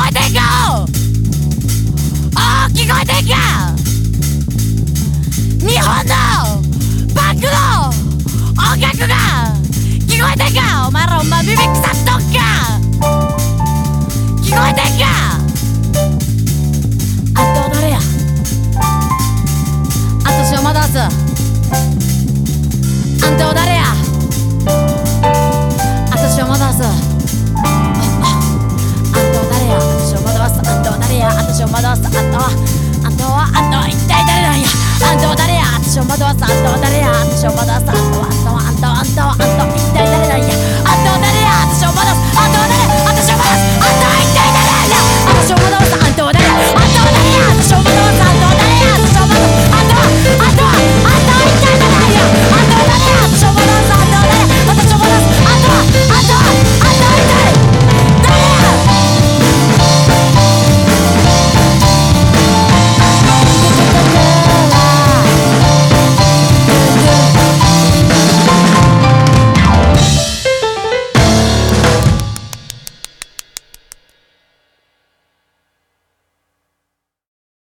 こえてんかおお聞こえてんか。日本のバンクの音楽が聞こえてんか。お前らお前耳腐っとんか聞こえてんか。あんたは誰や。私を惑わす。あんたは誰や私を惑わす。あんたはあんと誰なんや？あんたは誰や